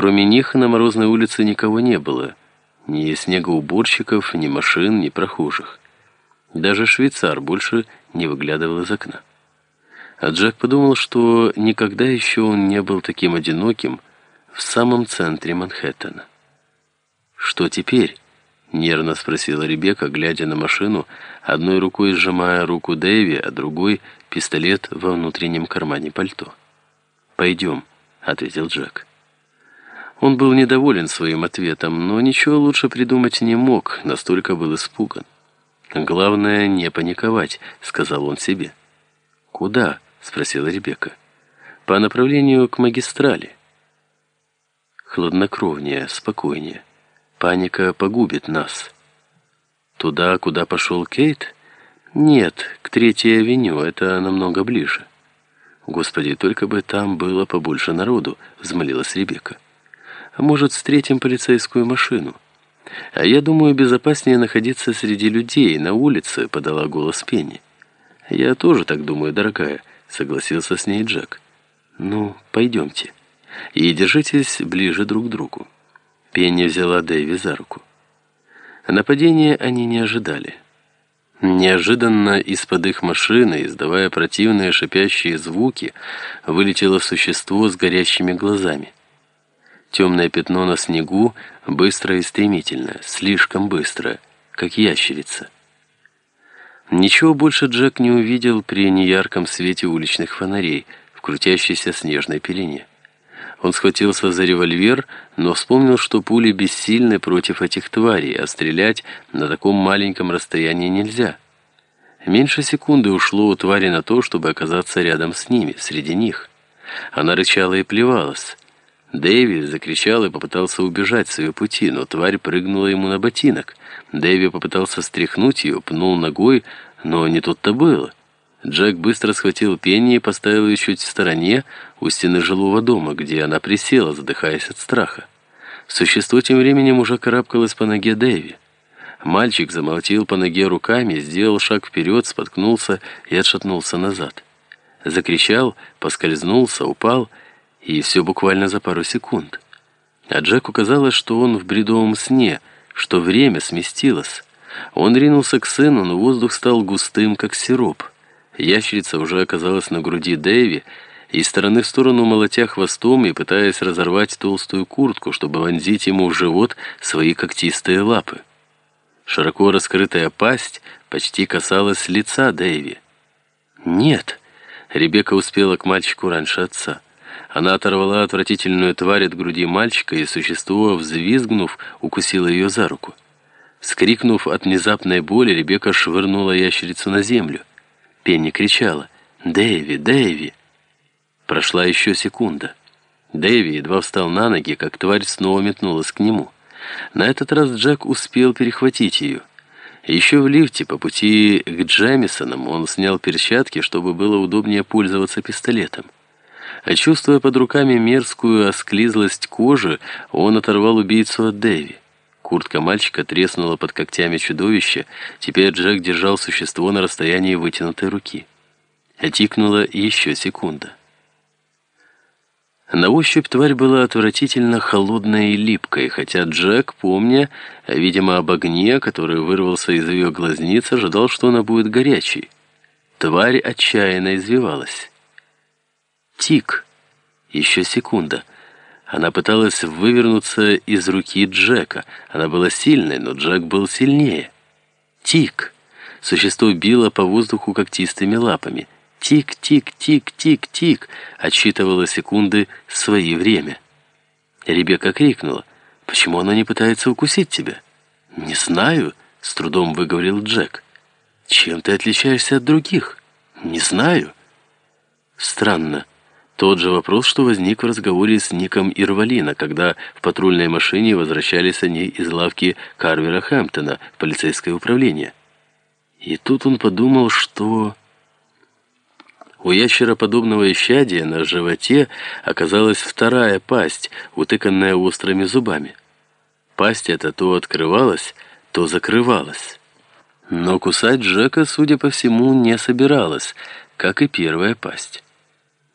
Кроме них на морозной улице никого не было. Ни снегоуборщиков, ни машин, ни прохожих. Даже швейцар больше не выглядывал из окна. А Джек подумал, что никогда еще он не был таким одиноким в самом центре Манхэттена. «Что теперь?» — нервно спросила Ребекка, глядя на машину, одной рукой сжимая руку Дэви, а другой — пистолет во внутреннем кармане пальто. «Пойдем», — ответил Джек. Он был недоволен своим ответом, но ничего лучше придумать не мог, настолько был испуган. «Главное, не паниковать», — сказал он себе. «Куда?» — спросила Ребекка. «По направлению к магистрали». Хладнокровнее, спокойнее. Паника погубит нас. Туда, куда пошел Кейт? Нет, к Третьей авеню, это намного ближе. Господи, только бы там было побольше народу, взмолилась Ребекка. Может, встретим полицейскую машину? А я думаю, безопаснее находиться среди людей, на улице, подала голос Пенни. Я тоже так думаю, дорогая, согласился с ней Джек. Ну, пойдемте. И держитесь ближе друг к другу. Пенни взяла Дэви за руку. Нападения они не ожидали. Неожиданно из-под их машины, издавая противные шипящие звуки, вылетело существо с горящими глазами. Темное пятно на снегу, быстро и стремительно, слишком быстро, как ящерица. Ничего больше Джек не увидел при неярком свете уличных фонарей в крутящейся снежной пелене. Он схватился за револьвер, но вспомнил, что пули бессильны против этих тварей, а стрелять на таком маленьком расстоянии нельзя. Меньше секунды ушло у твари на то, чтобы оказаться рядом с ними, среди них. Она рычала и плевалась. Дэви закричал и попытался убежать с ее пути, но тварь прыгнула ему на ботинок. Дэви попытался стряхнуть ее, пнул ногой, но не тут-то было. Джек быстро схватил Пенни и поставил ее чуть в стороне у стены жилого дома, где она присела, задыхаясь от страха. Существо тем временем уже карабкалось по ноге Дэви. Мальчик замолотил по ноге руками, сделал шаг вперед, споткнулся и отшатнулся назад. Закричал, поскользнулся, упал, и все буквально за пару секунд. А Джеку казалось, что он в бредовом сне, что время сместилось. Он ринулся к сыну, но воздух стал густым, как сироп. Ящерица уже оказалась на груди Дэви, и стороны в сторону молотя хвостом и пытаясь разорвать толстую куртку, чтобы вонзить ему в живот свои когтистые лапы. Широко раскрытая пасть почти касалась лица Дэви. «Нет!» Ребекка успела к мальчику раньше отца. Она оторвала отвратительную тварь от груди мальчика, и существо, взвизгнув, укусило ее за руку. Скрикнув от внезапной боли, Ребекка швырнула ящерицу на землю. Пенни кричала «Дэви! Дэви!». Прошла еще секунда. Дэви едва встал на ноги, как тварь снова метнулась к нему. На этот раз Джек успел перехватить ее. Еще в лифте по пути к Джемисонам он снял перчатки, чтобы было удобнее пользоваться пистолетом. А чувствуя под руками мерзкую осклизлость кожи, он оторвал убийцу от Дэви. Куртка мальчика треснула под когтями чудовища. Теперь Джек держал существо на расстоянии вытянутой руки. Отикнула еще секунда. На ощупь тварь была отвратительно холодной и липкой, хотя Джек, помня, видимо, об огне, который вырвался из ее глазниц, ожидал, что она будет горячей. Тварь отчаянно извивалась. Тик. Еще секунда. Она пыталась вывернуться из руки Джека. Она была сильной, но Джек был сильнее. Тик! Существо било по воздуху когтистыми лапами. Тик-тик-тик-тик-тик! Отсчитывало секунды свои время. Ребекка крикнула. «Почему она не пытается укусить тебя?» «Не знаю», — с трудом выговорил Джек. «Чем ты отличаешься от других?» «Не знаю». «Странно. Тот же вопрос, что возник в разговоре с Ником Ирвалина, когда в патрульной машине возвращались они из лавки Карвера Хэмптона в полицейское управление. И тут он подумал, что... У ящероподобного исчадия на животе оказалась вторая пасть, утыканная острыми зубами. Пасть эта то открывалась, то закрывалась. Но кусать Джека, судя по всему, не собиралась, как и первая пасть.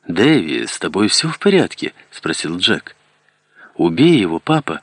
«Дэви, с тобой все в порядке?» — спросил Джек. «Убей его, папа!»